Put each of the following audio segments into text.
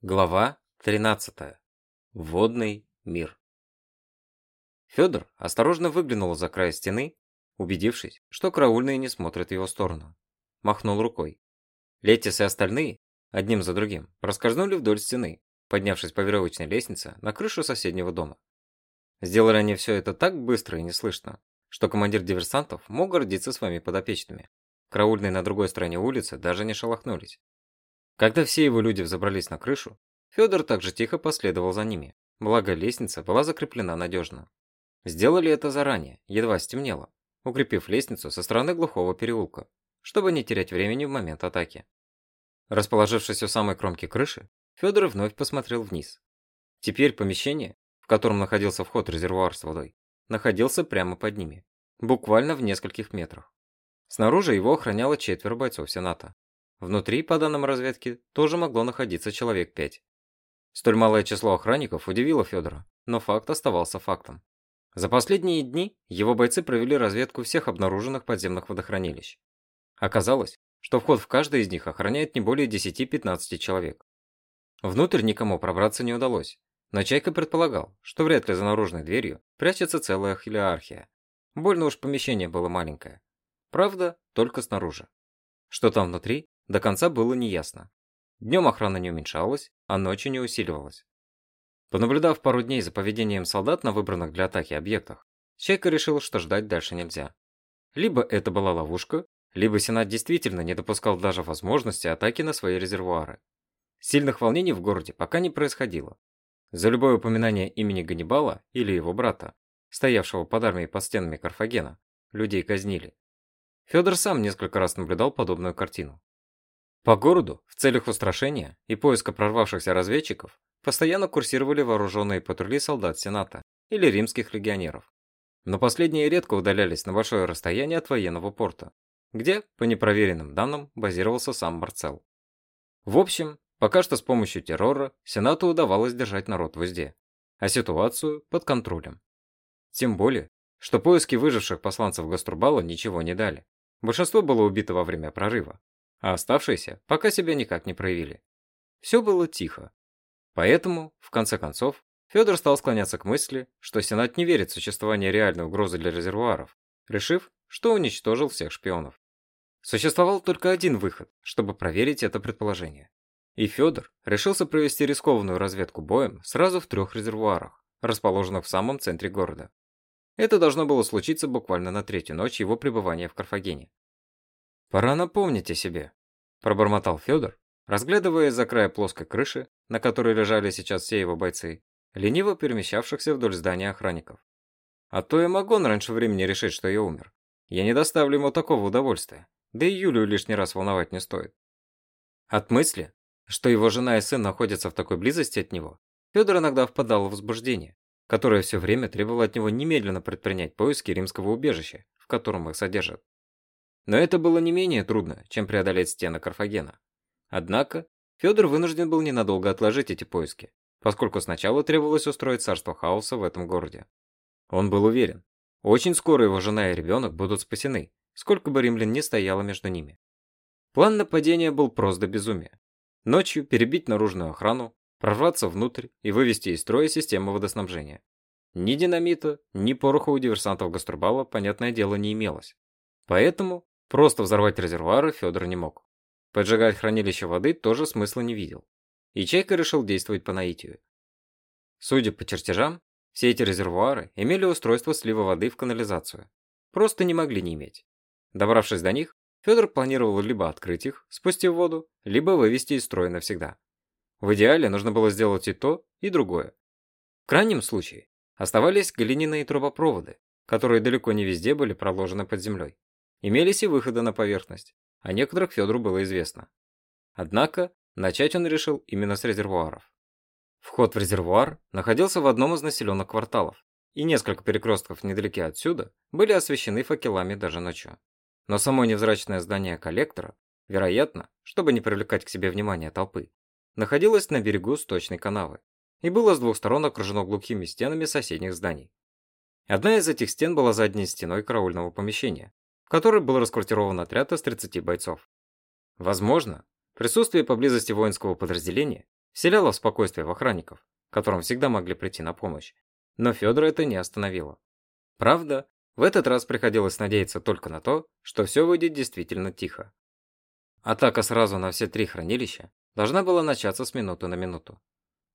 Глава 13. Водный мир. Федор осторожно выглянул за край стены, убедившись, что караульные не смотрят в его сторону. Махнул рукой. Летис и остальные, одним за другим, проскользнули вдоль стены, поднявшись по веревочной лестнице на крышу соседнего дома. Сделали они все это так быстро и неслышно, что командир диверсантов мог гордиться своими подопечными. Караульные на другой стороне улицы даже не шелохнулись. Когда все его люди взобрались на крышу, Федор также тихо последовал за ними, благо лестница была закреплена надежно. Сделали это заранее, едва стемнело, укрепив лестницу со стороны глухого переулка, чтобы не терять времени в момент атаки. Расположившись у самой кромки крыши, Федор вновь посмотрел вниз. Теперь помещение, в котором находился вход резервуар с водой, находился прямо под ними, буквально в нескольких метрах. Снаружи его охраняло четверо бойцов Сената, Внутри, по данным разведки, тоже могло находиться человек пять. Столь малое число охранников удивило Федора, но факт оставался фактом. За последние дни его бойцы провели разведку всех обнаруженных подземных водохранилищ. Оказалось, что вход в каждое из них охраняет не более 10-15 человек. Внутрь никому пробраться не удалось, но Чайка предполагал, что вряд ли за наружной дверью прячется целая хилиархия. Больно уж помещение было маленькое. Правда, только снаружи. Что там внутри, до конца было неясно. Днем охрана не уменьшалась, а ночью не усиливалась. Понаблюдав пару дней за поведением солдат на выбранных для атаки объектах, Чайка решил, что ждать дальше нельзя. Либо это была ловушка, либо Сенат действительно не допускал даже возможности атаки на свои резервуары. Сильных волнений в городе пока не происходило. За любое упоминание имени Ганнибала или его брата, стоявшего под армией под стенами Карфагена, людей казнили. Федор сам несколько раз наблюдал подобную картину. По городу в целях устрашения и поиска прорвавшихся разведчиков постоянно курсировали вооруженные патрули солдат Сената или римских легионеров. Но последние редко удалялись на большое расстояние от военного порта, где, по непроверенным данным, базировался сам Марцел. В общем, пока что с помощью террора Сенату удавалось держать народ в узде, а ситуацию под контролем. Тем более, что поиски выживших посланцев Гаструбала ничего не дали. Большинство было убито во время прорыва, а оставшиеся пока себя никак не проявили. Все было тихо. Поэтому, в конце концов, Федор стал склоняться к мысли, что Сенат не верит в существование реальной угрозы для резервуаров, решив, что уничтожил всех шпионов. Существовал только один выход, чтобы проверить это предположение. И Федор решился провести рискованную разведку боем сразу в трех резервуарах, расположенных в самом центре города. Это должно было случиться буквально на третью ночь его пребывания в Карфагене. «Пора напомнить о себе», – пробормотал Федор, разглядывая за края плоской крыши, на которой лежали сейчас все его бойцы, лениво перемещавшихся вдоль здания охранников. «А то я могу раньше времени решить, что я умер. Я не доставлю ему такого удовольствия, да и Юлию лишний раз волновать не стоит». От мысли, что его жена и сын находятся в такой близости от него, Федор иногда впадал в возбуждение, которое все время требовало от него немедленно предпринять поиски римского убежища, в котором их содержат. Но это было не менее трудно, чем преодолеть стены Карфагена. Однако, Федор вынужден был ненадолго отложить эти поиски, поскольку сначала требовалось устроить царство хаоса в этом городе. Он был уверен, очень скоро его жена и ребенок будут спасены, сколько бы римлян ни стояло между ними. План нападения был прост до безумия. Ночью перебить наружную охрану, прорваться внутрь и вывести из строя систему водоснабжения. Ни динамита, ни пороха у диверсантов Гаструбала, понятное дело, не имелось. Поэтому Просто взорвать резервуары Федор не мог. Поджигать хранилище воды тоже смысла не видел. И Чайка решил действовать по наитию. Судя по чертежам, все эти резервуары имели устройство слива воды в канализацию. Просто не могли не иметь. Добравшись до них, Федор планировал либо открыть их, спустив воду, либо вывести из строя навсегда. В идеале нужно было сделать и то, и другое. В крайнем случае оставались глиняные трубопроводы, которые далеко не везде были проложены под землей. Имелись и выходы на поверхность, о некоторых Федору было известно. Однако, начать он решил именно с резервуаров. Вход в резервуар находился в одном из населенных кварталов, и несколько перекрестков недалеке отсюда были освещены факелами даже ночью. Но само невзрачное здание коллектора, вероятно, чтобы не привлекать к себе внимание толпы, находилось на берегу сточной канавы и было с двух сторон окружено глухими стенами соседних зданий. Одна из этих стен была задней стеной караульного помещения, в которой был расквартирован отряд из 30 бойцов. Возможно, присутствие поблизости воинского подразделения вселяло спокойствие в охранников, которым всегда могли прийти на помощь. Но Федора это не остановило. Правда, в этот раз приходилось надеяться только на то, что все выйдет действительно тихо. Атака сразу на все три хранилища должна была начаться с минуты на минуту.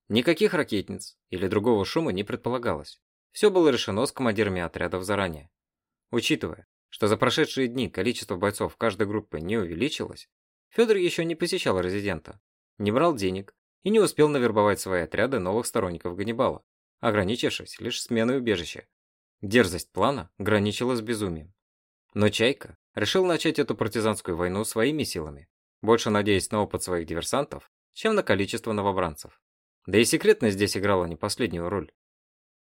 Никаких ракетниц или другого шума не предполагалось. Все было решено с командирами отрядов заранее. Учитывая, что за прошедшие дни количество бойцов каждой группы не увеличилось, Федор еще не посещал резидента, не брал денег и не успел навербовать свои отряды новых сторонников Ганнибала, ограничившись лишь сменой убежища. Дерзость плана граничила с безумием. Но Чайка решил начать эту партизанскую войну своими силами, больше надеясь на опыт своих диверсантов, чем на количество новобранцев. Да и секретность здесь играла не последнюю роль.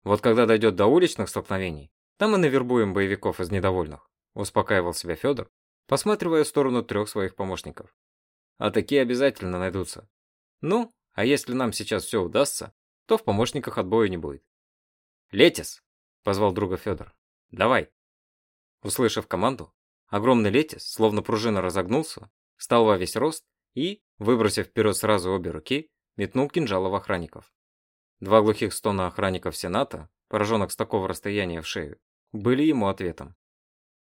Вот когда дойдет до уличных столкновений, там и навербуем боевиков из недовольных, успокаивал себя Федор, посматривая в сторону трех своих помощников. А такие обязательно найдутся. Ну, а если нам сейчас все удастся, то в помощниках отбоя не будет. «Летис!» – позвал друга Федор. «Давай!» Услышав команду, огромный Летис, словно пружина разогнулся, встал во весь рост и, выбросив вперед сразу обе руки, метнул кинжала в охранников. Два глухих стона охранников Сената, пораженных с такого расстояния в шею, были ему ответом.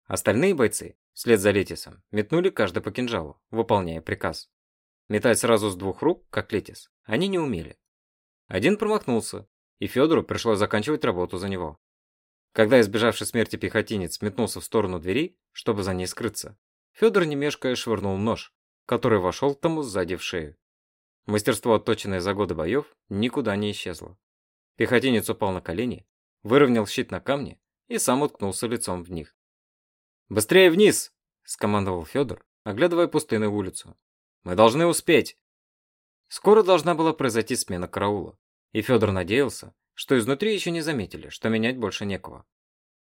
Остальные бойцы, вслед за Летисом, метнули каждый по кинжалу, выполняя приказ. Метать сразу с двух рук, как Летис, они не умели. Один промахнулся, и Федору пришлось заканчивать работу за него. Когда избежавший смерти пехотинец метнулся в сторону двери, чтобы за ней скрыться, Федор не швырнул нож, который вошел тому сзади в шею. Мастерство, отточенное за годы боев, никуда не исчезло. Пехотинец упал на колени, выровнял щит на камне и сам уткнулся лицом в них. «Быстрее вниз!» – скомандовал Федор, оглядывая пустынную улицу. «Мы должны успеть!» Скоро должна была произойти смена караула, и Федор надеялся, что изнутри еще не заметили, что менять больше некого.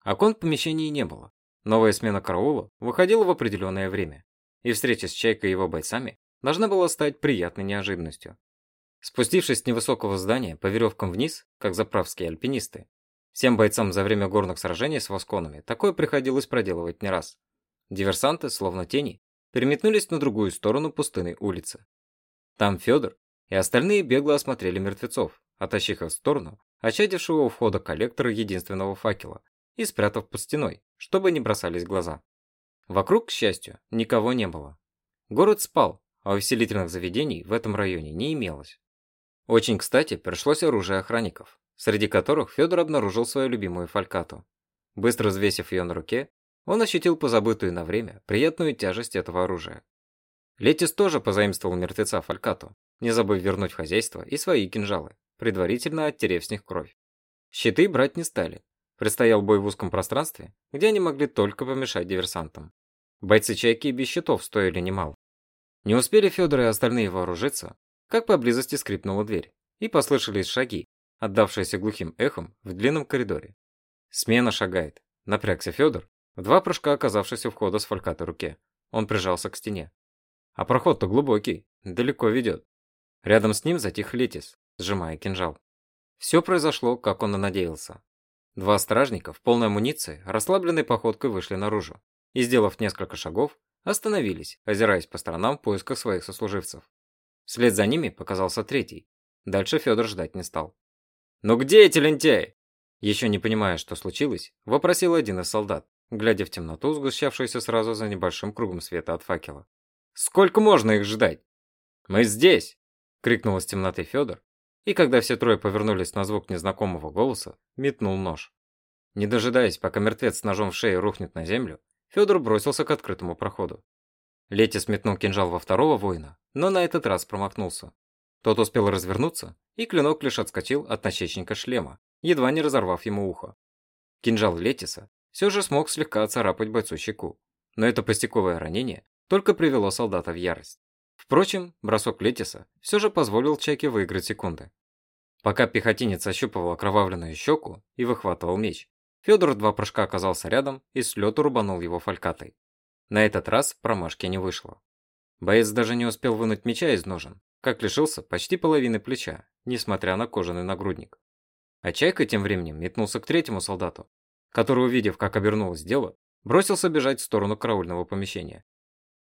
Окон в помещении не было. Новая смена караула выходила в определенное время, и встреча с Чайкой и его бойцами должна была стать приятной неожиданностью. Спустившись с невысокого здания по веревкам вниз, как заправские альпинисты, всем бойцам за время горных сражений с восконами такое приходилось проделывать не раз. Диверсанты, словно тени, переметнулись на другую сторону пустынной улицы. Там Федор и остальные бегло осмотрели мертвецов, оттащив их в сторону очадившего у входа коллектора единственного факела и спрятав под стеной, чтобы не бросались глаза. Вокруг, к счастью, никого не было. Город спал, а увеселительных заведений в этом районе не имелось. Очень кстати пришлось оружие охранников, среди которых Федор обнаружил свою любимую фалькату. Быстро взвесив ее на руке, он ощутил позабытую на время приятную тяжесть этого оружия. Летис тоже позаимствовал мертвеца фалькату, не забыв вернуть хозяйство и свои кинжалы, предварительно оттерев с них кровь. Щиты брать не стали. Предстоял бой в узком пространстве, где они могли только помешать диверсантам. Бойцы «Чайки» без щитов стоили немало. Не успели Федор и остальные вооружиться, как поблизости скрипнула дверь, и послышались шаги, отдавшиеся глухим эхом в длинном коридоре. Смена шагает. Напрягся Федор, в два прыжка оказавшись у входа с фалькатой руке. Он прижался к стене. А проход-то глубокий, далеко ведет. Рядом с ним затих Летис, сжимая кинжал. Все произошло, как он и надеялся. Два стражника в полной амуниции расслабленной походкой вышли наружу и, сделав несколько шагов, Остановились, озираясь по сторонам в поисках своих сослуживцев. Вслед за ними показался третий. Дальше Федор ждать не стал. «Ну где эти лентяи?» Еще не понимая, что случилось, вопросил один из солдат, глядя в темноту, сгущавшуюся сразу за небольшим кругом света от факела. «Сколько можно их ждать?» «Мы здесь!» — крикнул из темноты Федор, и когда все трое повернулись на звук незнакомого голоса, метнул нож. Не дожидаясь, пока мертвец с ножом в шее рухнет на землю, Федор бросился к открытому проходу. Лети сметнул кинжал во второго воина, но на этот раз промахнулся. Тот успел развернуться, и клинок лишь отскочил от начечника шлема, едва не разорвав ему ухо. Кинжал Летиса все же смог слегка оцарапать бойцу щеку, но это пустяковое ранение только привело солдата в ярость. Впрочем, бросок Летиса все же позволил Чайке выиграть секунды. Пока пехотинец ощупывал окровавленную щеку и выхватывал меч, Федор два прыжка оказался рядом и с лету рубанул его фалькатой. На этот раз промашки не вышло. Боец даже не успел вынуть меча из ножен, как лишился почти половины плеча, несмотря на кожаный нагрудник. А Чайка тем временем метнулся к третьему солдату, который, увидев, как обернулось дело, бросился бежать в сторону караульного помещения.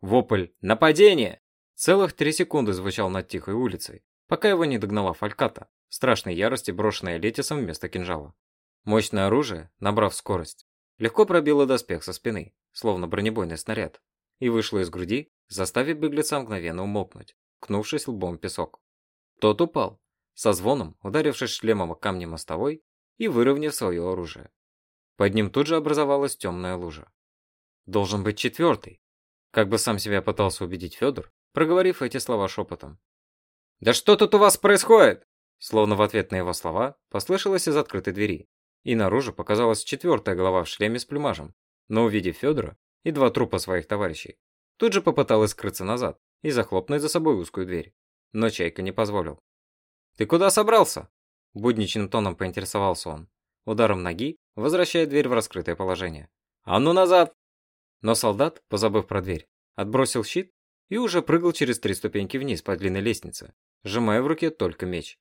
Вопль «Нападение!» целых три секунды звучал над тихой улицей, пока его не догнала фальката, страшной ярости брошенная Летисом вместо кинжала. Мощное оружие, набрав скорость, легко пробило доспех со спины, словно бронебойный снаряд, и вышло из груди, заставив беглеца мгновенно умолкнуть, кнувшись лбом в песок. Тот упал, со звоном ударившись шлемом о камни мостовой и выровняв свое оружие. Под ним тут же образовалась темная лужа. Должен быть четвертый, как бы сам себя пытался убедить Федор, проговорив эти слова шепотом. «Да что тут у вас происходит?» Словно в ответ на его слова послышалось из открытой двери, и наружу показалась четвертая голова в шлеме с плюмажем, но увидев Федора и два трупа своих товарищей, тут же попыталась скрыться назад и захлопнуть за собой узкую дверь. Но Чайка не позволил. «Ты куда собрался?» Будничным тоном поинтересовался он, ударом ноги возвращая дверь в раскрытое положение. «А ну назад!» Но солдат, позабыв про дверь, отбросил щит и уже прыгал через три ступеньки вниз по длинной лестнице, сжимая в руке только меч.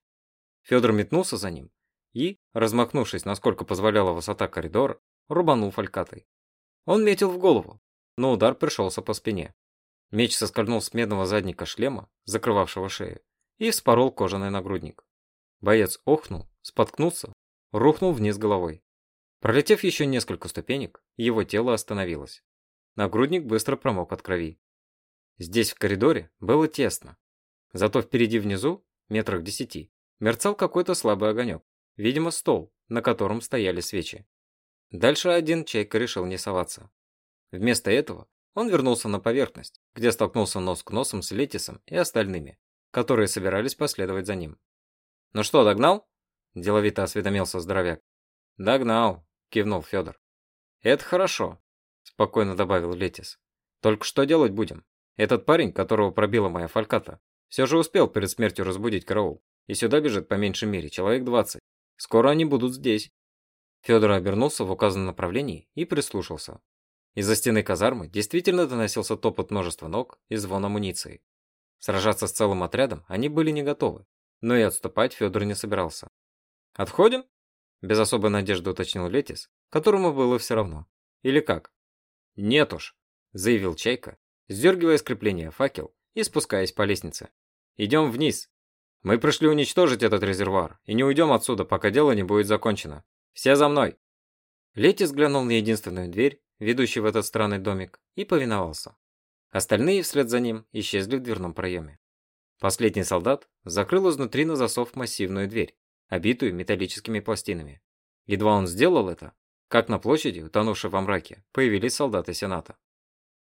Федор метнулся за ним и, размахнувшись, насколько позволяла высота коридора, рубанул фалькатой. Он метил в голову, но удар пришелся по спине. Меч соскользнул с медного задника шлема, закрывавшего шею, и вспорол кожаный нагрудник. Боец охнул, споткнулся, рухнул вниз головой. Пролетев еще несколько ступенек, его тело остановилось. Нагрудник быстро промок от крови. Здесь в коридоре было тесно. Зато впереди внизу, метрах десяти, мерцал какой-то слабый огонек. Видимо, стол, на котором стояли свечи. Дальше один чайка решил не соваться. Вместо этого он вернулся на поверхность, где столкнулся нос к носам с Летисом и остальными, которые собирались последовать за ним. «Ну что, догнал?» – деловито осведомился здоровяк. «Догнал», – кивнул Федор. «Это хорошо», – спокойно добавил Летис. «Только что делать будем? Этот парень, которого пробила моя фальката, все же успел перед смертью разбудить караул, и сюда бежит по меньшей мере человек двадцать. Скоро они будут здесь». Федор обернулся в указанном направлении и прислушался. Из-за стены казармы действительно доносился топот множества ног и звон амуниции. Сражаться с целым отрядом они были не готовы, но и отступать Федор не собирался. «Отходим?» – без особой надежды уточнил Летис, которому было все равно. «Или как?» «Нет уж», – заявил Чайка, сдергивая скрепление факел и спускаясь по лестнице. «Идем вниз. Мы пришли уничтожить этот резервуар и не уйдем отсюда, пока дело не будет закончено. Все за мной!» Летис глянул на единственную дверь, ведущую в этот странный домик, и повиновался. Остальные вслед за ним исчезли в дверном проеме. Последний солдат закрыл изнутри на засов массивную дверь, обитую металлическими пластинами. Едва он сделал это, как на площади, утонувшей во мраке, появились солдаты Сената.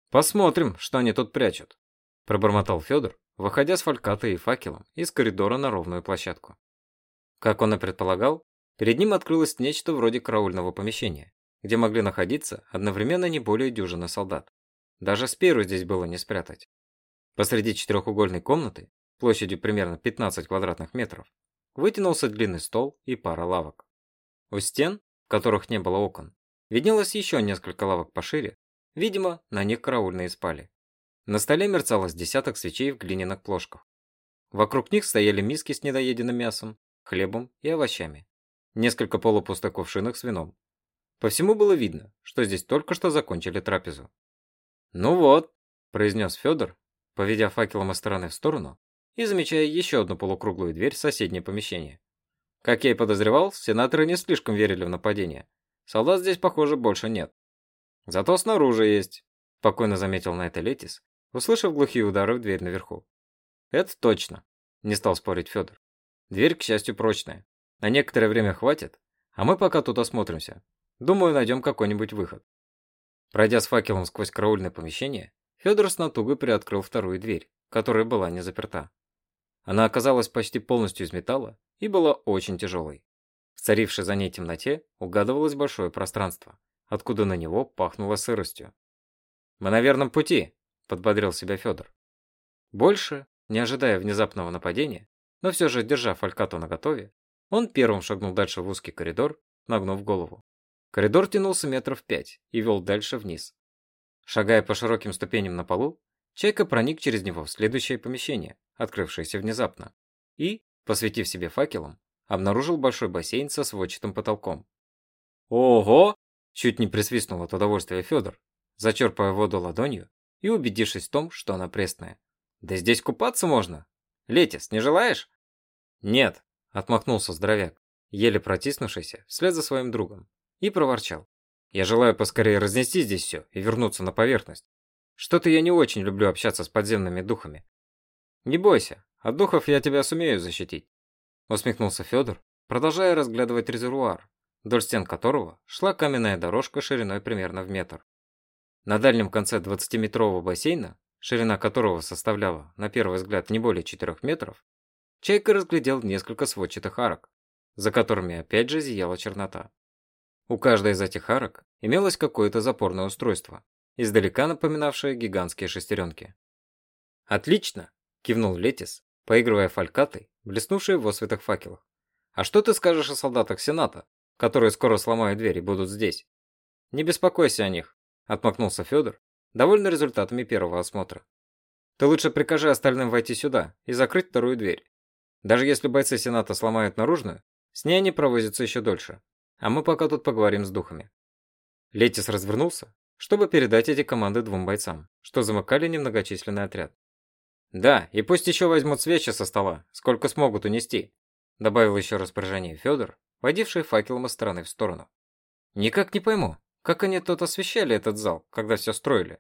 «Посмотрим, что они тут прячут», – пробормотал Федор, выходя с фалькатой и факелом из коридора на ровную площадку. Как он и предполагал, перед ним открылось нечто вроде караульного помещения, где могли находиться одновременно не более дюжины солдат. Даже спиру здесь было не спрятать. Посреди четырехугольной комнаты площадью примерно 15 квадратных метров, вытянулся длинный стол и пара лавок. У стен, в которых не было окон, виднелось еще несколько лавок пошире, видимо, на них караульные спали. На столе мерцалось десяток свечей в глиняных плошках. Вокруг них стояли миски с недоеденным мясом, хлебом и овощами. Несколько полупустых кувшинок с вином. По всему было видно, что здесь только что закончили трапезу. «Ну вот», – произнес Федор, поведя факелом из стороны в сторону и замечая еще одну полукруглую дверь в соседнее помещение. Как я и подозревал, сенаторы не слишком верили в нападение. Солдат здесь, похоже, больше нет. Зато снаружи есть, спокойно заметил на это Летис, услышав глухие удары в дверь наверху. Это точно, не стал спорить Федор. Дверь, к счастью, прочная. На некоторое время хватит, а мы пока тут осмотримся. Думаю, найдем какой-нибудь выход. Пройдя с факелом сквозь караульное помещение, Федор с натугой приоткрыл вторую дверь, которая была не заперта. Она оказалась почти полностью из металла и была очень тяжелой. В царившей за ней темноте угадывалось большое пространство, откуда на него пахнуло сыростью. «Мы на верном пути», – подбодрил себя Федор. Больше, не ожидая внезапного нападения, но все же держа фалькату наготове, он первым шагнул дальше в узкий коридор, нагнув голову. Коридор тянулся метров пять и вел дальше вниз. Шагая по широким ступеням на полу, Чайка проник через него в следующее помещение, открывшееся внезапно, и, посветив себе факелом, обнаружил большой бассейн со сводчатым потолком. «Ого!» – чуть не присвистнул от удовольствия Федор, зачерпывая воду ладонью и убедившись в том, что она пресная. «Да здесь купаться можно! Летис, не желаешь?» «Нет», – отмахнулся здоровяк, еле протиснувшийся вслед за своим другом, и проворчал. «Я желаю поскорее разнести здесь все и вернуться на поверхность. Что-то я не очень люблю общаться с подземными духами». «Не бойся, от духов я тебя сумею защитить», – усмехнулся Федор, продолжая разглядывать резервуар, вдоль стен которого шла каменная дорожка шириной примерно в метр. На дальнем конце 20-метрового бассейна, ширина которого составляла, на первый взгляд, не более 4 метров, Чайка разглядел несколько сводчатых арок, за которыми опять же зияла чернота. У каждой из этих арок имелось какое-то запорное устройство, издалека напоминавшее гигантские шестеренки. «Отлично!» – кивнул Летис, поигрывая фалькатой, блеснувшей в осветах факелах. «А что ты скажешь о солдатах Сената, которые скоро сломают дверь и будут здесь?» «Не беспокойся о них», – отмахнулся Федор, довольный результатами первого осмотра. «Ты лучше прикажи остальным войти сюда и закрыть вторую дверь. Даже если бойцы Сената сломают наружную, с ней они провозятся еще дольше. А мы пока тут поговорим с духами. Летис развернулся, чтобы передать эти команды двум бойцам, что замыкали немногочисленный отряд. «Да, и пусть еще возьмут свечи со стола, сколько смогут унести», добавил еще распоряжение Федор, водивший факелом из стороны в сторону. «Никак не пойму, как они тут освещали этот зал, когда все строили?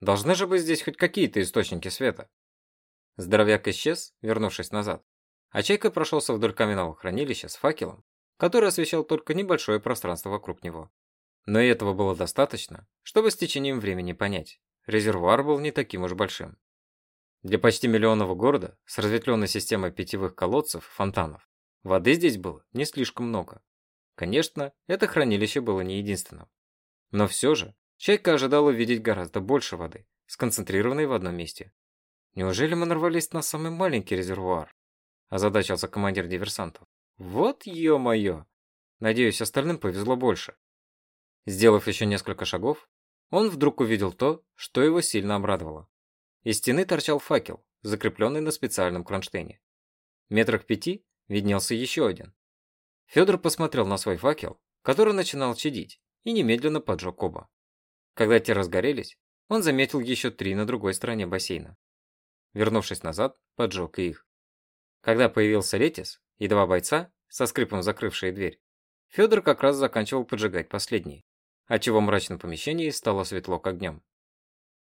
Должны же быть здесь хоть какие-то источники света». Здоровяк исчез, вернувшись назад, а Чайка прошелся вдоль каменного хранилища с факелом, который освещал только небольшое пространство вокруг него. Но и этого было достаточно, чтобы с течением времени понять, резервуар был не таким уж большим. Для почти миллионного города с разветвленной системой питьевых колодцев, фонтанов, воды здесь было не слишком много. Конечно, это хранилище было не единственным. Но все же, Чайка ожидала увидеть гораздо больше воды, сконцентрированной в одном месте. Неужели мы нарвались на самый маленький резервуар? озадачился командир диверсантов. Вот ё-моё! Надеюсь, остальным повезло больше. Сделав еще несколько шагов, он вдруг увидел то, что его сильно обрадовало. Из стены торчал факел, закрепленный на специальном кронштейне. Метрах пяти виднелся еще один. Федор посмотрел на свой факел, который начинал чадить, и немедленно поджег оба. Когда те разгорелись, он заметил еще три на другой стороне бассейна. Вернувшись назад, поджег и их. Когда появился Летис и два бойца, со скрипом закрывшие дверь, Федор как раз заканчивал поджигать последний, отчего в мрачном помещении стало светло как днем.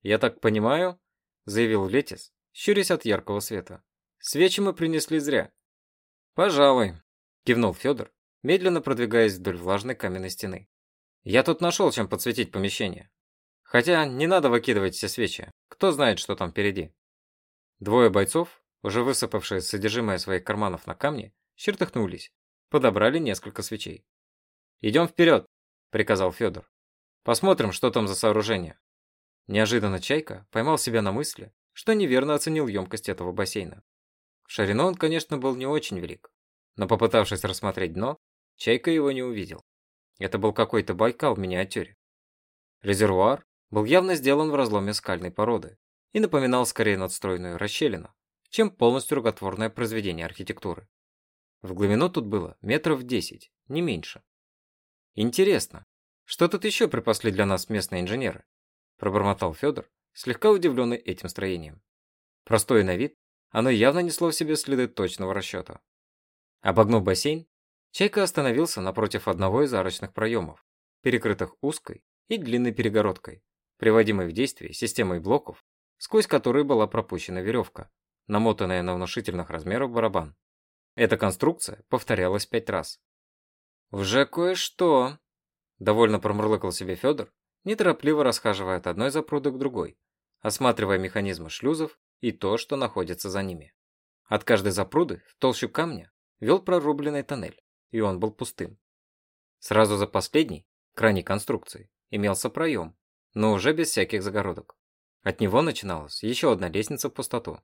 «Я так понимаю», — заявил Летис, щурясь от яркого света. «Свечи мы принесли зря». «Пожалуй», — кивнул Федор, медленно продвигаясь вдоль влажной каменной стены. «Я тут нашел, чем подсветить помещение. Хотя не надо выкидывать все свечи, кто знает, что там впереди». Двое бойцов, уже высыпавшие содержимое своих карманов на камни, чертыхнулись, подобрали несколько свечей. «Идем вперед!» – приказал Федор. «Посмотрим, что там за сооружение». Неожиданно Чайка поймал себя на мысли, что неверно оценил емкость этого бассейна. Ширину он, конечно, был не очень велик, но попытавшись рассмотреть дно, Чайка его не увидел. Это был какой-то Байкал в миниатюре. Резервуар был явно сделан в разломе скальной породы и напоминал скорее надстроенную расщелину, чем полностью рукотворное произведение архитектуры. В глубину тут было метров десять, не меньше. Интересно, что тут еще припасли для нас местные инженеры? Пробормотал Федор, слегка удивленный этим строением. Простое на вид, оно явно несло в себе следы точного расчета. Обогнув бассейн, Чайка остановился напротив одного из арочных проемов, перекрытых узкой и длинной перегородкой, приводимой в действие системой блоков, сквозь которые была пропущена веревка, намотанная на внушительных размеров барабан. Эта конструкция повторялась пять раз. «Уже кое-что!» – довольно промурлыкал себе Федор, неторопливо расхаживая от одной запруды к другой, осматривая механизмы шлюзов и то, что находится за ними. От каждой запруды в толщу камня вел прорубленный тоннель, и он был пустым. Сразу за последней, крайней конструкцией, имелся проем, но уже без всяких загородок. От него начиналась еще одна лестница в пустоту,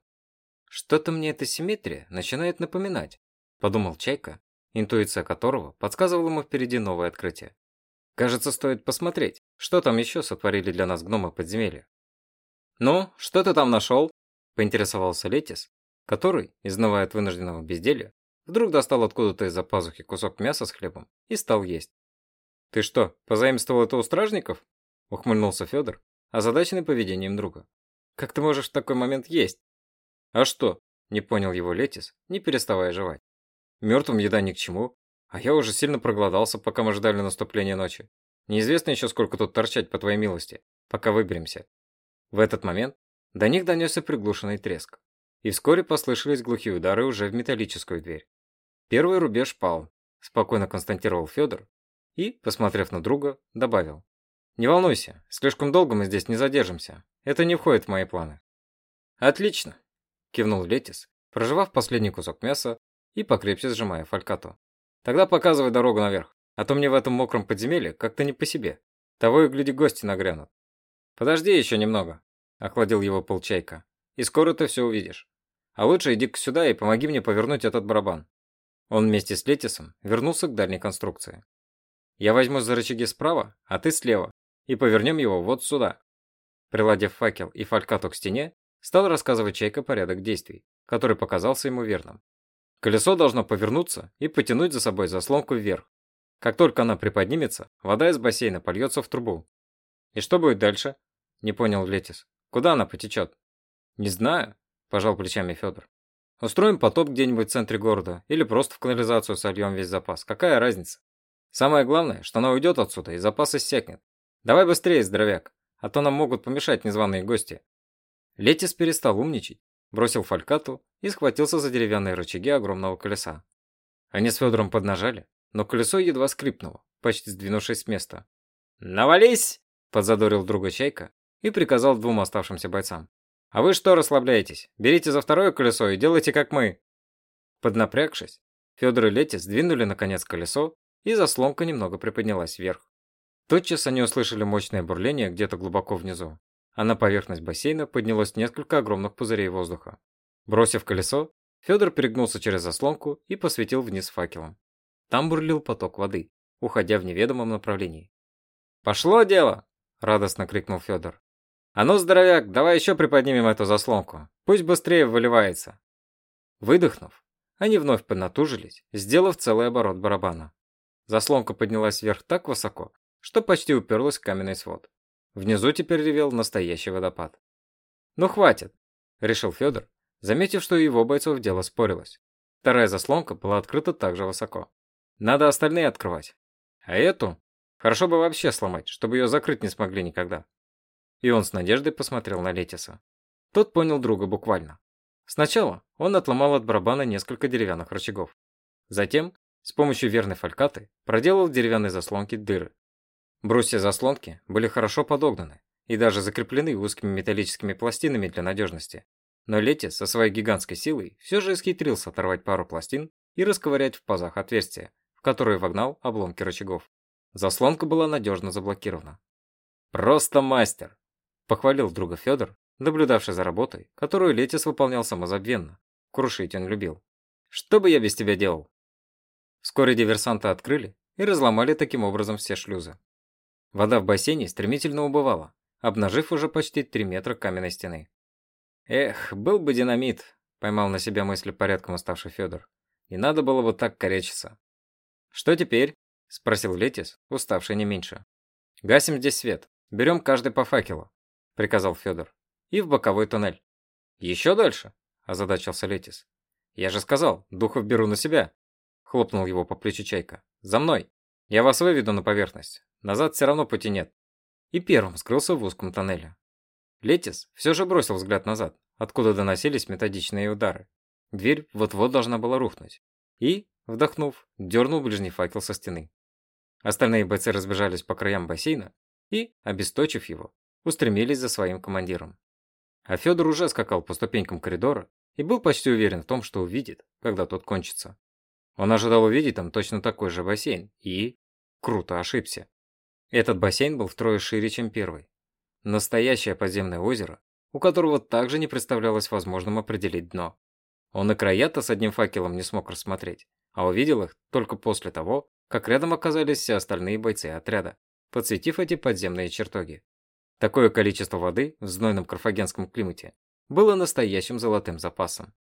«Что-то мне эта симметрия начинает напоминать», – подумал Чайка, интуиция которого подсказывала ему впереди новое открытие. «Кажется, стоит посмотреть, что там еще сотворили для нас гномы подземелья». «Ну, что ты там нашел?» – поинтересовался Летис, который, изнывая от вынужденного безделья, вдруг достал откуда-то из-за пазухи кусок мяса с хлебом и стал есть. «Ты что, позаимствовал это у стражников?» – ухмыльнулся Федор, озадаченный поведением друга. «Как ты можешь в такой момент есть?» «А что?» – не понял его Летис, не переставая жевать. Мертвым еда ни к чему, а я уже сильно проголодался, пока мы ждали наступления ночи. Неизвестно еще, сколько тут торчать, по твоей милости, пока выберемся. В этот момент до них донесся приглушенный треск. И вскоре послышались глухие удары уже в металлическую дверь. Первый рубеж пал, спокойно констатировал Федор и, посмотрев на друга, добавил. Не волнуйся, слишком долго мы здесь не задержимся. Это не входит в мои планы. Отлично, кивнул Летис, прожевав последний кусок мяса и покрепче сжимая фалькату. Тогда показывай дорогу наверх, а то мне в этом мокром подземелье как-то не по себе. Того и гляди, гости нагрянут. Подожди еще немного, охладил его полчайка. И скоро ты все увидишь. А лучше иди сюда и помоги мне повернуть этот барабан. Он вместе с Летисом вернулся к дальней конструкции. Я возьму за рычаги справа, а ты слева, и повернем его вот сюда. Приладив факел и фалькату к стене, стал рассказывать Чайка порядок действий, который показался ему верным. Колесо должно повернуться и потянуть за собой заслонку вверх. Как только она приподнимется, вода из бассейна польется в трубу. И что будет дальше? Не понял Летис. Куда она потечет? Не знаю, пожал плечами Федор. Устроим потоп где-нибудь в центре города или просто в канализацию сольем весь запас. Какая разница? Самое главное, что она уйдет отсюда и запас иссякнет. Давай быстрее, здоровяк, а то нам могут помешать незваные гости. Летис перестал умничать, бросил фалькату и схватился за деревянные рычаги огромного колеса. Они с Федором поднажали, но колесо едва скрипнуло, почти сдвинувшись с места. «Навались!» – подзадорил друга Чайка и приказал двум оставшимся бойцам. «А вы что расслабляетесь? Берите за второе колесо и делайте как мы!» Поднапрягшись, Федор и Летис сдвинули наконец колесо, и заслонка немного приподнялась вверх. Тотчас они услышали мощное бурление где-то глубоко внизу, а на поверхность бассейна поднялось несколько огромных пузырей воздуха. Бросив колесо, Федор перегнулся через заслонку и посветил вниз факелом. Там бурлил поток воды, уходя в неведомом направлении. «Пошло дело!» – радостно крикнул Федор. «А ну, здоровяк, давай еще приподнимем эту заслонку. Пусть быстрее выливается». Выдохнув, они вновь поднатужились, сделав целый оборот барабана. Заслонка поднялась вверх так высоко, что почти уперлась в каменный свод. Внизу теперь ревел настоящий водопад. «Ну хватит!» – решил Федор, заметив, что его бойцов дело спорилось. Вторая заслонка была открыта так же высоко. Надо остальные открывать. А эту хорошо бы вообще сломать, чтобы ее закрыть не смогли никогда. И он с надеждой посмотрел на Летиса. Тот понял друга буквально. Сначала он отломал от барабана несколько деревянных рычагов. Затем с помощью верной фалькаты проделал в деревянной заслонке дыры. Брусья заслонки были хорошо подогнаны и даже закреплены узкими металлическими пластинами для надежности. Но Лети со своей гигантской силой все же исхитрился оторвать пару пластин и расковырять в пазах отверстия, в которые вогнал обломки рычагов. Заслонка была надежно заблокирована. «Просто мастер!» – похвалил друга Федор, наблюдавший за работой, которую Летис выполнял самозабвенно. Крушить он любил. «Что бы я без тебя делал?» Вскоре диверсанты открыли и разломали таким образом все шлюзы. Вода в бассейне стремительно убывала, обнажив уже почти 3 метра каменной стены. «Эх, был бы динамит», – поймал на себя мысли порядком оставший Федор. «И надо было бы так корячиться». «Что теперь?» – спросил Летис, уставший не меньше. «Гасим здесь свет. Берем каждый по факелу», – приказал Федор. «И в боковой туннель». «Еще дальше?» – озадачился Летис. «Я же сказал, духов беру на себя», Хлопнул его по плечу Чайка. «За мной! Я вас выведу на поверхность. Назад все равно пути нет». И первым скрылся в узком тоннеле. Летис все же бросил взгляд назад, откуда доносились методичные удары. Дверь вот-вот должна была рухнуть. И, вдохнув, дернул ближний факел со стены. Остальные бойцы разбежались по краям бассейна и, обесточив его, устремились за своим командиром. А Федор уже скакал по ступенькам коридора и был почти уверен в том, что увидит, когда тот кончится. Он ожидал увидеть там точно такой же бассейн и... Круто ошибся. Этот бассейн был втрое шире, чем первый. Настоящее подземное озеро, у которого также не представлялось возможным определить дно. Он и края-то с одним факелом не смог рассмотреть, а увидел их только после того, как рядом оказались все остальные бойцы отряда, подсветив эти подземные чертоги. Такое количество воды в знойном карфагенском климате было настоящим золотым запасом.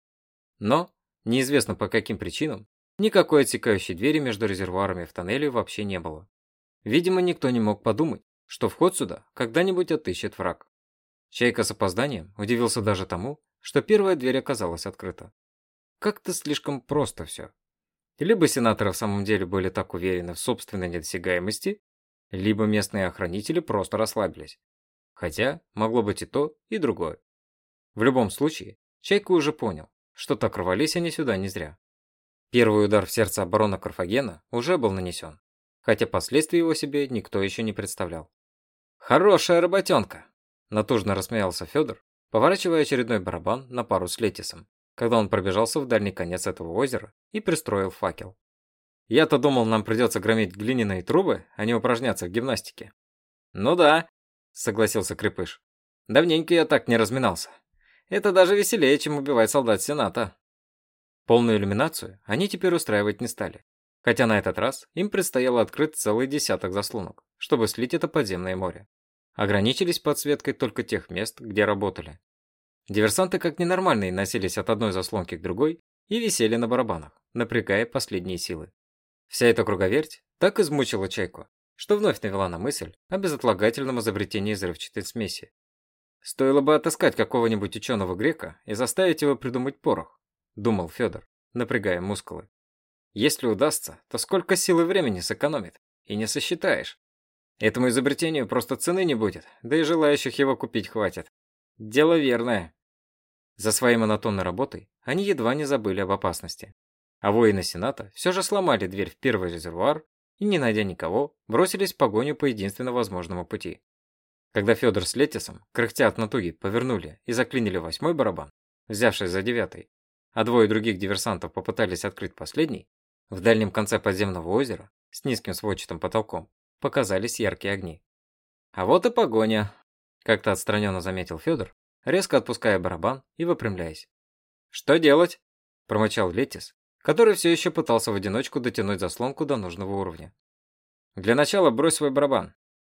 Но, неизвестно по каким причинам, Никакой отсекающей двери между резервуарами в тоннеле вообще не было. Видимо, никто не мог подумать, что вход сюда когда-нибудь отыщет враг. Чайка с опозданием удивился даже тому, что первая дверь оказалась открыта. Как-то слишком просто все. Либо сенаторы в самом деле были так уверены в собственной недосягаемости, либо местные охранители просто расслабились. Хотя могло быть и то, и другое. В любом случае, Чайка уже понял, что так рвались они сюда не зря. Первый удар в сердце обороны Карфагена уже был нанесен, хотя последствий его себе никто еще не представлял. «Хорошая работенка!» – натужно рассмеялся Федор, поворачивая очередной барабан на пару с Летисом, когда он пробежался в дальний конец этого озера и пристроил факел. «Я-то думал, нам придется громить глиняные трубы, а не упражняться в гимнастике». «Ну да», – согласился Крепыш. «Давненько я так не разминался. Это даже веселее, чем убивать солдат Сената». Полную иллюминацию они теперь устраивать не стали. Хотя на этот раз им предстояло открыть целый десяток заслонок, чтобы слить это подземное море. Ограничились подсветкой только тех мест, где работали. Диверсанты как ненормальные носились от одной заслонки к другой и висели на барабанах, напрягая последние силы. Вся эта круговерть так измучила чайку, что вновь навела на мысль о безотлагательном изобретении взрывчатой смеси. Стоило бы отыскать какого-нибудь ученого грека и заставить его придумать порох, думал Федор, напрягая мускулы. Если удастся, то сколько сил и времени сэкономит, и не сосчитаешь. Этому изобретению просто цены не будет, да и желающих его купить хватит. Дело верное. За своей монотонной работой они едва не забыли об опасности. А воины Сената все же сломали дверь в первый резервуар и, не найдя никого, бросились в погоню по единственно возможному пути. Когда Федор с Летисом, кряхтя от натуги, повернули и заклинили восьмой барабан, взявшись за девятый, а двое других диверсантов попытались открыть последний, в дальнем конце подземного озера, с низким сводчатым потолком, показались яркие огни. А вот и погоня, как-то отстраненно заметил Федор, резко отпуская барабан и выпрямляясь. Что делать? промычал Летис, который все еще пытался в одиночку дотянуть заслонку до нужного уровня. Для начала брось свой барабан,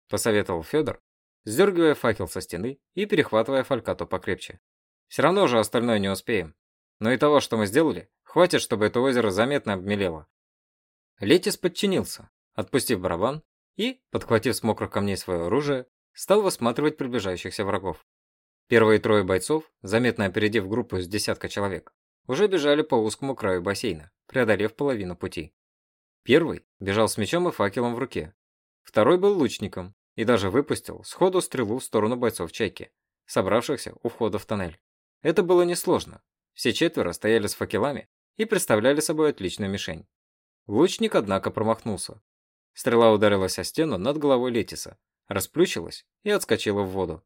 посоветовал Федор, сдергивая факел со стены и перехватывая фалькату покрепче. Все равно же остальное не успеем. Но и того, что мы сделали, хватит, чтобы это озеро заметно обмелело. Летис подчинился, отпустив барабан и, подхватив с мокрых камней свое оружие, стал высматривать приближающихся врагов. Первые трое бойцов, заметно опередив группу из десятка человек, уже бежали по узкому краю бассейна, преодолев половину пути. Первый бежал с мечом и факелом в руке. Второй был лучником и даже выпустил сходу стрелу в сторону бойцов Чайки, собравшихся у входа в тоннель. Это было несложно. Все четверо стояли с факелами и представляли собой отличную мишень. Лучник, однако, промахнулся. Стрела ударилась о стену над головой Летиса, расплющилась и отскочила в воду.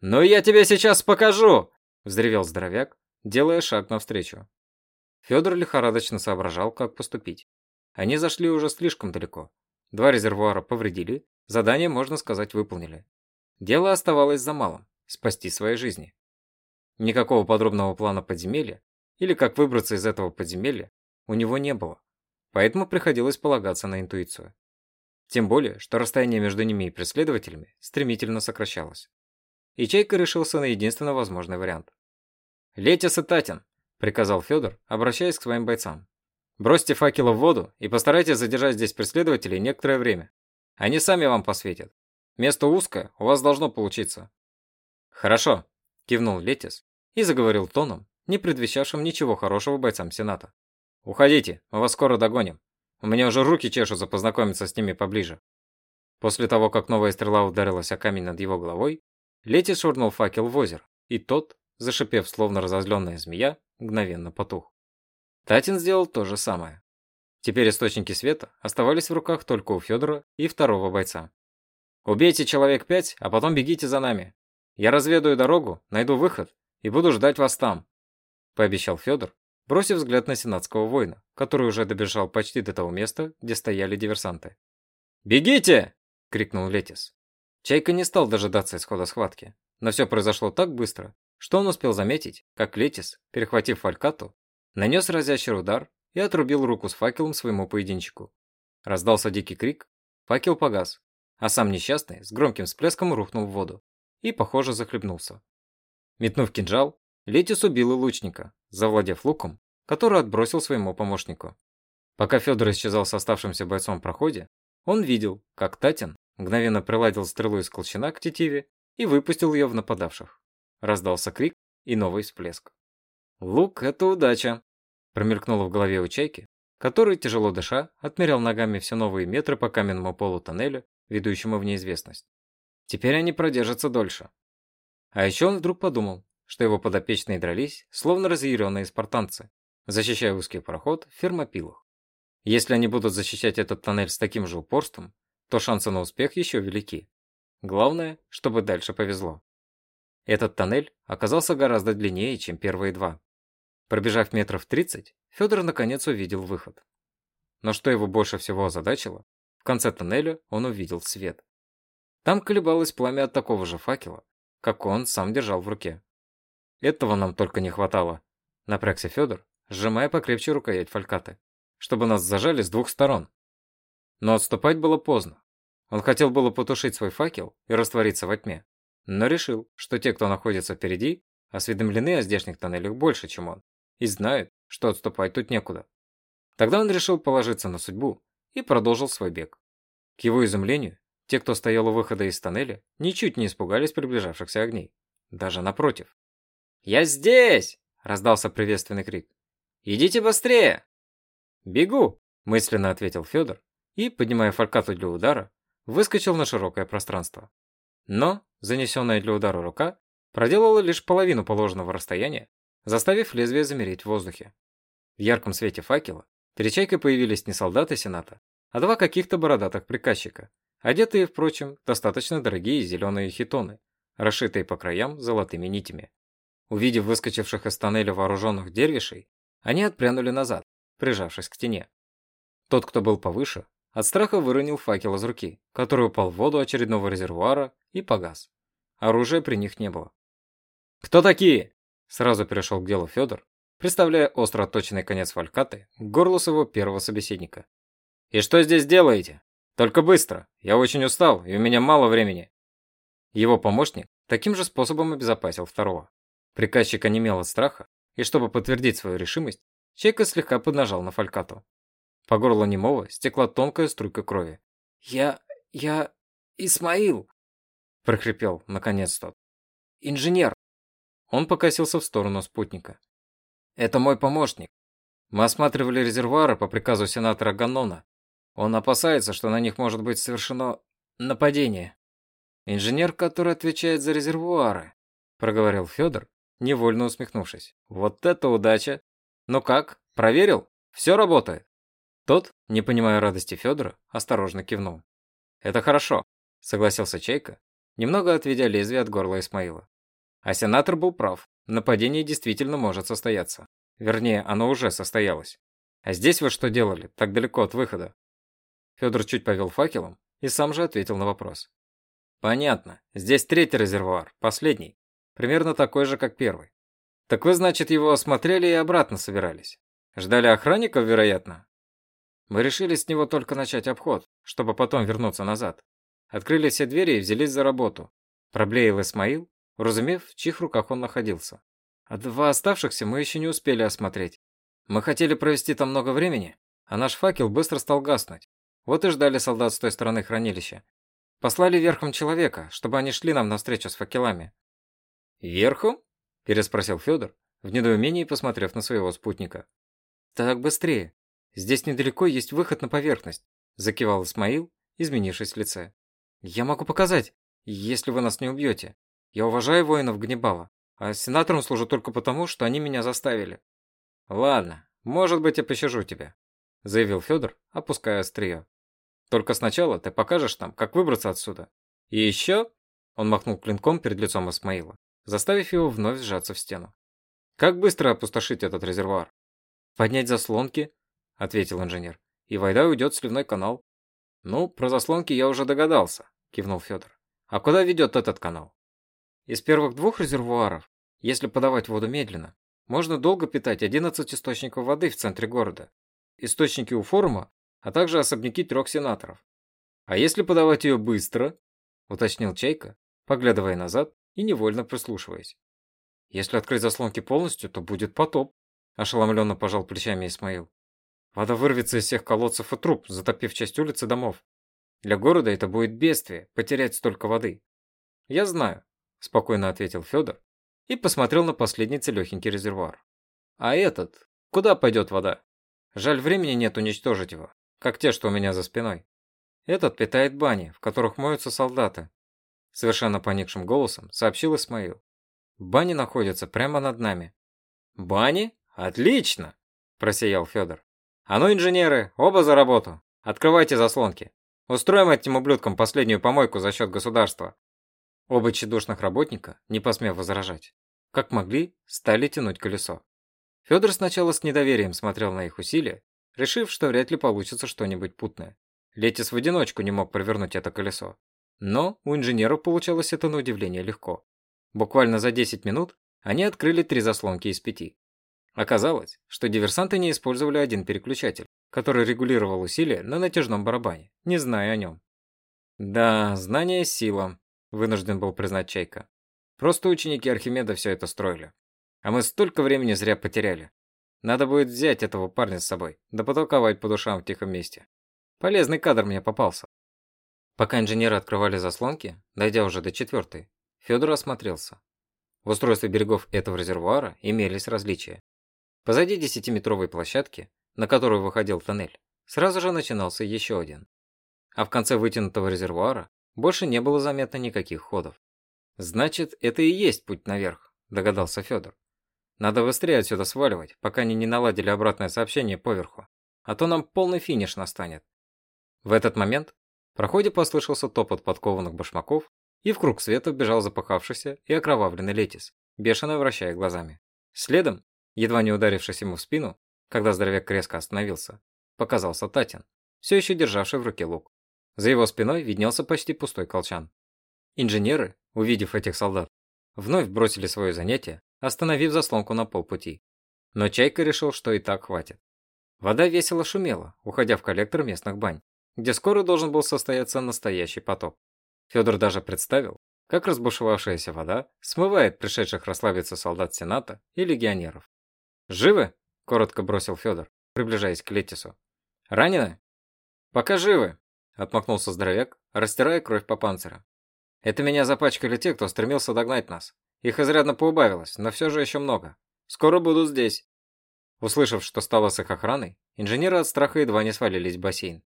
«Ну я тебе сейчас покажу!» – взревел здоровяк, делая шаг навстречу. Федор лихорадочно соображал, как поступить. Они зашли уже слишком далеко. Два резервуара повредили, задание, можно сказать, выполнили. Дело оставалось за малым – спасти свои жизни. Никакого подробного плана подземелья, или как выбраться из этого подземелья, у него не было, поэтому приходилось полагаться на интуицию. Тем более, что расстояние между ними и преследователями стремительно сокращалось. И Чайка решился на единственно возможный вариант. «Летис и Татин», – приказал Федор, обращаясь к своим бойцам. «Бросьте факелы в воду и постарайтесь задержать здесь преследователей некоторое время. Они сами вам посветят. Место узкое, у вас должно получиться». «Хорошо», – кивнул Летис, и заговорил тоном, не предвещавшим ничего хорошего бойцам Сената. «Уходите, мы вас скоро догоним. У меня уже руки чешутся познакомиться с ними поближе». После того, как новая стрела ударилась о камень над его головой, Лети швырнул факел в озеро, и тот, зашипев словно разозленная змея, мгновенно потух. Татин сделал то же самое. Теперь источники света оставались в руках только у Федора и второго бойца. «Убейте человек пять, а потом бегите за нами. Я разведаю дорогу, найду выход и буду ждать вас там», – пообещал Федор, бросив взгляд на сенатского воина, который уже добежал почти до того места, где стояли диверсанты. «Бегите!» – крикнул Летис. Чайка не стал дожидаться исхода схватки, но все произошло так быстро, что он успел заметить, как Летис, перехватив фалькату, нанес разящий удар и отрубил руку с факелом своему поединчику. Раздался дикий крик, факел погас, а сам несчастный с громким всплеском рухнул в воду и, похоже, захлебнулся. Метнув кинжал, Летис убил и лучника, завладев луком, который отбросил своему помощнику. Пока Федор исчезал с оставшимся бойцом в проходе, он видел, как Татин мгновенно приладил стрелу из колчана к тетиве и выпустил ее в нападавших. Раздался крик и новый всплеск. «Лук — это удача!» промелькнуло в голове у чайки, который, тяжело дыша, отмерял ногами все новые метры по каменному полу тоннеля, ведущему в неизвестность. Теперь они продержатся дольше. А еще он вдруг подумал, что его подопечные дрались, словно разъяренные спартанцы, защищая узкий проход в фермопилах. Если они будут защищать этот тоннель с таким же упорством, то шансы на успех еще велики. Главное, чтобы дальше повезло. Этот тоннель оказался гораздо длиннее, чем первые два. Пробежав метров 30, Федор наконец увидел выход. Но что его больше всего озадачило, в конце тоннеля он увидел свет. Там колебалось пламя от такого же факела, как он сам держал в руке. Этого нам только не хватало, напрягся Федор, сжимая покрепче рукоять фалькаты, чтобы нас зажали с двух сторон. Но отступать было поздно. Он хотел было потушить свой факел и раствориться во тьме, но решил, что те, кто находится впереди, осведомлены о здешних тоннелях больше, чем он, и знают, что отступать тут некуда. Тогда он решил положиться на судьбу и продолжил свой бег. К его изумлению, те, кто стоял у выхода из тоннеля, ничуть не испугались приближавшихся огней. Даже напротив. «Я здесь!» – раздался приветственный крик. «Идите быстрее!» «Бегу!» – мысленно ответил Федор и, поднимая фалькату для удара, выскочил на широкое пространство. Но занесенная для удара рука проделала лишь половину положенного расстояния, заставив лезвие замереть в воздухе. В ярком свете факела перед чайкой появились не солдаты Сената, а два каких-то бородатых приказчика, одетые, впрочем, достаточно дорогие зеленые хитоны, расшитые по краям золотыми нитями. Увидев выскочивших из тоннеля вооруженных дервишей, они отпрянули назад, прижавшись к стене. Тот, кто был повыше, от страха выронил факел из руки, который упал в воду очередного резервуара и погас. Оружия при них не было. «Кто такие?» Сразу перешел к делу Федор, представляя остро точный конец фалькаты к горлу своего первого собеседника. «И что здесь делаете? Только быстро, я очень устал, и у меня мало времени». Его помощник таким же способом обезопасил второго. Приказчик онемел от страха, и чтобы подтвердить свою решимость, Чайка слегка поднажал на фалькату. По горлу немого стекла тонкая струйка крови. «Я... я... Исмаил!» – прохрипел, наконец, тот. «Инженер!» Он покосился в сторону спутника. «Это мой помощник. Мы осматривали резервуары по приказу сенатора Ганнона. Он опасается, что на них может быть совершено нападение. Инженер, который отвечает за резервуары», – проговорил Федор, невольно усмехнувшись. «Вот это удача! Ну как, проверил? Все работает?» Тот, не понимая радости Федора, осторожно кивнул. «Это хорошо», – согласился Чайка, немного отведя лезвие от горла Исмаила. А сенатор был прав, нападение действительно может состояться. Вернее, оно уже состоялось. А здесь вы что делали, так далеко от выхода? Федор чуть повел факелом и сам же ответил на вопрос. Понятно, здесь третий резервуар, последний. Примерно такой же, как первый. Так вы, значит, его осмотрели и обратно собирались? Ждали охранников, вероятно? Мы решили с него только начать обход, чтобы потом вернуться назад. Открыли все двери и взялись за работу. Проблеял Исмаил, разумев, в чьих руках он находился. А два оставшихся мы еще не успели осмотреть. Мы хотели провести там много времени, а наш факел быстро стал гаснуть. Вот и ждали солдат с той стороны хранилища. Послали верхом человека, чтобы они шли нам навстречу с факелами. «Верхом?» – переспросил Федор, в недоумении посмотрев на своего спутника. «Так быстрее. Здесь недалеко есть выход на поверхность», – закивал Исмаил, изменившись в лице. «Я могу показать, если вы нас не убьете. Я уважаю воинов Гнебала, а сенатором служу только потому, что они меня заставили». «Ладно, может быть, я пощажу тебя», – заявил Федор, опуская острие. «Только сначала ты покажешь нам, как выбраться отсюда. И еще...» – он махнул клинком перед лицом Исмаила, заставив его вновь сжаться в стену. «Как быстро опустошить этот резервуар?» «Поднять заслонки, ответил инженер. И вода уйдет в сливной канал. Ну, про заслонки я уже догадался, кивнул Федор. А куда ведет этот канал? Из первых двух резервуаров, если подавать воду медленно, можно долго питать 11 источников воды в центре города. Источники у форума, а также особняки трех сенаторов. А если подавать ее быстро, уточнил Чайка, поглядывая назад и невольно прислушиваясь. Если открыть заслонки полностью, то будет потоп, ошеломленно пожал плечами Исмаил. Вода вырвется из всех колодцев и труб, затопив часть улиц и домов. Для города это будет бедствие, потерять столько воды. Я знаю, спокойно ответил Федор и посмотрел на последний целехенький резервуар. А этот? Куда пойдет вода? Жаль, времени нет уничтожить его, как те, что у меня за спиной. Этот питает бани, в которых моются солдаты. Совершенно поникшим голосом сообщил Исмаил. Бани находятся прямо над нами. Бани? Отлично! Просиял Федор. А ну, инженеры, оба за работу. Открывайте заслонки. Устроим этим ублюдкам последнюю помойку за счет государства. Оба тщедушных работника, не посмев возражать, как могли, стали тянуть колесо. Федор сначала с недоверием смотрел на их усилия, решив, что вряд ли получится что-нибудь путное. Летис в одиночку не мог провернуть это колесо. Но у инженеров получалось это на удивление легко. Буквально за 10 минут они открыли три заслонки из пяти. Оказалось, что диверсанты не использовали один переключатель, который регулировал усилия на натяжном барабане, не зная о нем. Да, знание – сила, вынужден был признать Чайка. Просто ученики Архимеда все это строили. А мы столько времени зря потеряли. Надо будет взять этого парня с собой, да потолковать по душам в тихом месте. Полезный кадр мне попался. Пока инженеры открывали заслонки, дойдя уже до четвертой, Федор осмотрелся. В устройстве берегов этого резервуара имелись различия. Позади десятиметровой площадки, на которую выходил тоннель, сразу же начинался еще один. А в конце вытянутого резервуара больше не было заметно никаких ходов. Значит, это и есть путь наверх, догадался Федор. Надо быстрее отсюда сваливать, пока они не наладили обратное сообщение поверху, а то нам полный финиш настанет. В этот момент проходе послышался топот подкованных башмаков, и в круг света вбежал запахавшийся и окровавленный Летис, бешено вращая глазами. Следом, едва не ударившись ему в спину, когда здоровяк резко остановился, показался Татин, все еще державший в руке лук. За его спиной виднелся почти пустой колчан. Инженеры, увидев этих солдат, вновь бросили свое занятие, остановив заслонку на полпути. Но Чайка решил, что и так хватит. Вода весело шумела, уходя в коллектор местных бань, где скоро должен был состояться настоящий поток. Федор даже представил, как разбушевавшаяся вода смывает пришедших расслабиться солдат Сената и легионеров. «Живы?» – коротко бросил Федор, приближаясь к Летису. «Ранены?» «Пока живы», Отмахнулся здоровяк, растирая кровь по панцирю. Это меня запачкали те, кто стремился догнать нас. Их изрядно поубавилось, но все же еще много. Скоро будут здесь. Услышав, что стало с их охраной, инженеры от страха едва не свалились в бассейн.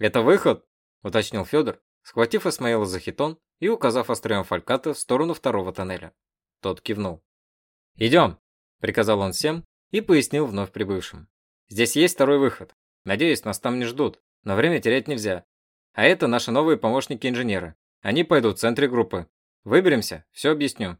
«Это выход?» – уточнил Федор, схватив Исмаила за хитон и указав острием фальката в сторону второго тоннеля. Тот кивнул. «Идем!» – приказал он всем и пояснил вновь прибывшим. «Здесь есть второй выход. Надеюсь, нас там не ждут, но время терять нельзя. А это наши новые помощники-инженеры. Они пойдут в центре группы. Выберемся, все объясню.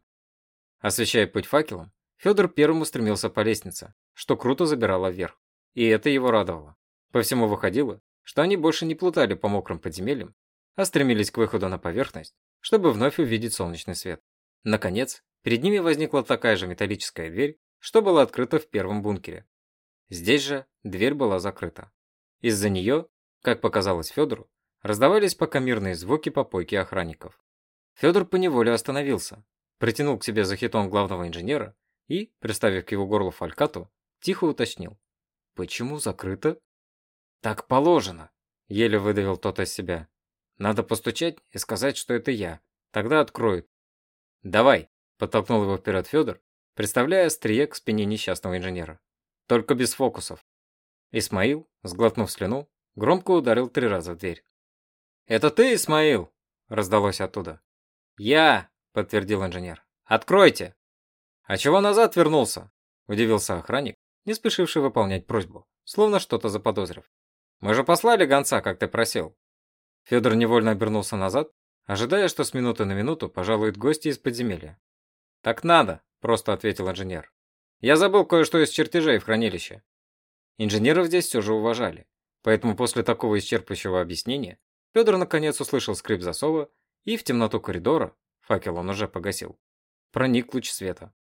Освещая путь факелом, Федор первым устремился по лестнице, что круто забирало вверх. И это его радовало. По всему выходило, что они больше не плутали по мокрым подземельям, а стремились к выходу на поверхность, чтобы вновь увидеть солнечный свет. Наконец, перед ними возникла такая же металлическая дверь, что была открыта в первом бункере. Здесь же дверь была закрыта. Из-за нее, как показалось Федору, Раздавались пока мирные звуки попойки охранников. Федор поневоле остановился, притянул к себе за хитон главного инженера и, приставив к его горлу фалькату, тихо уточнил. «Почему закрыто?» «Так положено», — еле выдавил тот из себя. «Надо постучать и сказать, что это я. Тогда откроют». «Давай», — подтолкнул его вперед Федор, представляя острие к спине несчастного инженера. «Только без фокусов». Исмаил, сглотнув слюну, громко ударил три раза в дверь. «Это ты, Исмаил?» – раздалось оттуда. «Я!» – подтвердил инженер. «Откройте!» «А чего назад вернулся?» – удивился охранник, не спешивший выполнять просьбу, словно что-то заподозрив. «Мы же послали гонца, как ты просил». Федор невольно обернулся назад, ожидая, что с минуты на минуту пожалуют гости из подземелья. «Так надо», – просто ответил инженер. «Я забыл кое-что из чертежей в хранилище». Инженеров здесь все же уважали, поэтому после такого исчерпывающего объяснения Федор наконец услышал скрип засова, и в темноту коридора, факел он уже погасил, проник луч света.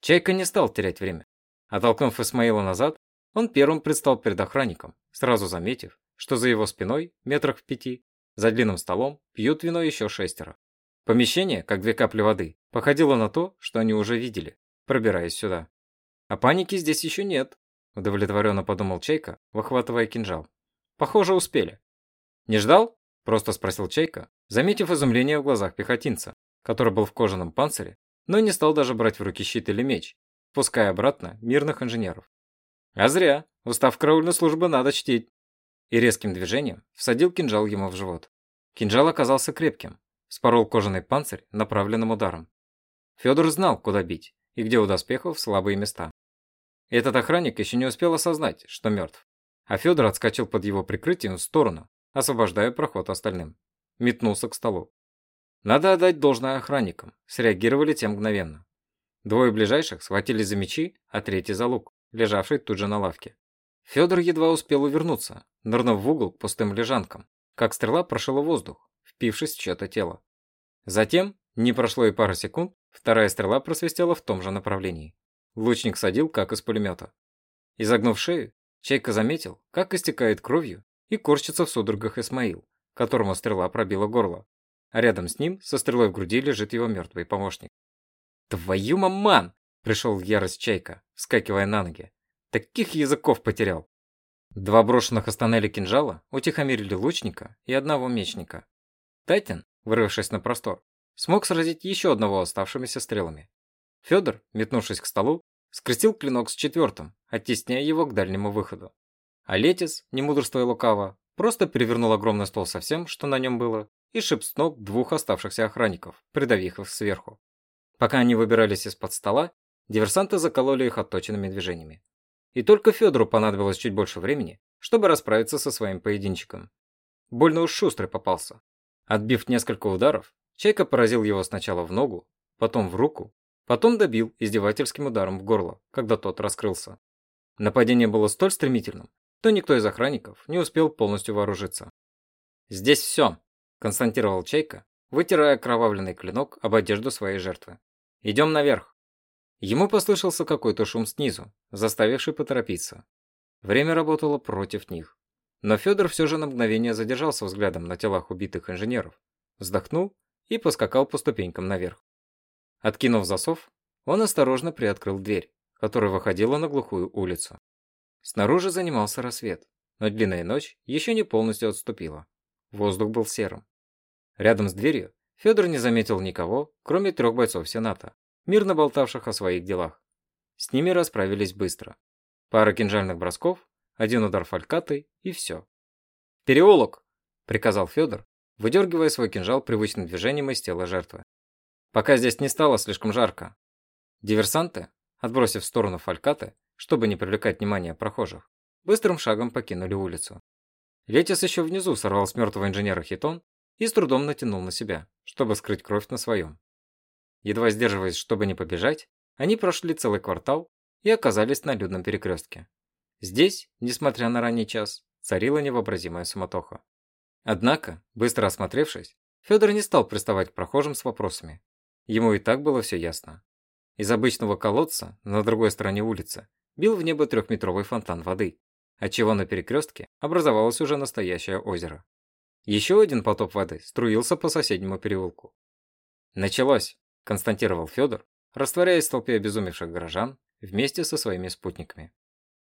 Чайка не стал терять время. Оттолкнув Исмаила назад, он первым предстал перед охранником, сразу заметив, что за его спиной, метрах в пяти, за длинным столом, пьют вино еще шестеро. Помещение, как две капли воды, походило на то, что они уже видели, пробираясь сюда. А паники здесь еще нет, удовлетворенно подумал Чайка, выхватывая кинжал. Похоже, успели. Не ждал? Просто спросил Чайка, заметив изумление в глазах пехотинца, который был в кожаном панцире, но не стал даже брать в руки щит или меч, пуская обратно мирных инженеров. А зря, устав караульной службы надо чтить. И резким движением всадил кинжал ему в живот. Кинжал оказался крепким, спорол кожаный панцирь направленным ударом. Федор знал, куда бить и где у доспехов слабые места. Этот охранник еще не успел осознать, что мертв. А Федор отскочил под его прикрытием в сторону, освобождая проход остальным. Метнулся к столу. Надо отдать должное охранникам, среагировали те мгновенно. Двое ближайших схватились за мечи, а третий за лук, лежавший тут же на лавке. Федор едва успел увернуться, нырнув в угол к пустым лежанкам, как стрела прошила воздух, впившись в чье-то тело. Затем, не прошло и пары секунд, вторая стрела просвистела в том же направлении. Лучник садил, как из пулемета. Изогнув шею, Чайка заметил, как истекает кровью и корчится в судорогах Исмаил, которому стрела пробила горло, а рядом с ним со стрелой в груди лежит его мертвый помощник. «Твою маман!» – пришел в ярость Чайка, вскакивая на ноги. «Таких языков потерял!» Два брошенных останели кинжала утихомирили лучника и одного мечника. Тайтин, вырвавшись на простор, смог сразить еще одного оставшимися стрелами. Федор, метнувшись к столу, скрестил клинок с четвертым, оттесняя его к дальнему выходу. А Летис, не мудрствуя лукаво, просто перевернул огромный стол со всем, что на нем было, и шип с ног двух оставшихся охранников, придавив их сверху. Пока они выбирались из-под стола, диверсанты закололи их отточенными движениями. И только Федору понадобилось чуть больше времени, чтобы расправиться со своим поединчиком. Больно уж шустрый попался. Отбив несколько ударов, Чайка поразил его сначала в ногу, потом в руку, Потом добил издевательским ударом в горло, когда тот раскрылся. Нападение было столь стремительным, что никто из охранников не успел полностью вооружиться. «Здесь все», – констатировал Чайка, вытирая кровавленный клинок об одежду своей жертвы. «Идем наверх». Ему послышался какой-то шум снизу, заставивший поторопиться. Время работало против них. Но Федор все же на мгновение задержался взглядом на телах убитых инженеров, вздохнул и поскакал по ступенькам наверх. Откинув засов, он осторожно приоткрыл дверь, которая выходила на глухую улицу. Снаружи занимался рассвет, но длинная ночь еще не полностью отступила. Воздух был серым. Рядом с дверью Федор не заметил никого, кроме трех бойцов Сената, мирно болтавших о своих делах. С ними расправились быстро. Пара кинжальных бросков, один удар фалькатой и все. «Переулок!» – приказал Федор, выдергивая свой кинжал привычным движением из тела жертвы пока здесь не стало слишком жарко. Диверсанты, отбросив в сторону фалькаты, чтобы не привлекать внимание прохожих, быстрым шагом покинули улицу. Летис еще внизу сорвал с мертвого инженера хитон и с трудом натянул на себя, чтобы скрыть кровь на своем. Едва сдерживаясь, чтобы не побежать, они прошли целый квартал и оказались на людном перекрестке. Здесь, несмотря на ранний час, царила невообразимая суматоха. Однако, быстро осмотревшись, Федор не стал приставать к прохожим с вопросами, Ему и так было все ясно. Из обычного колодца на другой стороне улицы бил в небо трехметровый фонтан воды, отчего на перекрестке образовалось уже настоящее озеро. Еще один потоп воды струился по соседнему переулку. «Началось», – констатировал Федор, растворяясь в толпе обезумевших горожан вместе со своими спутниками.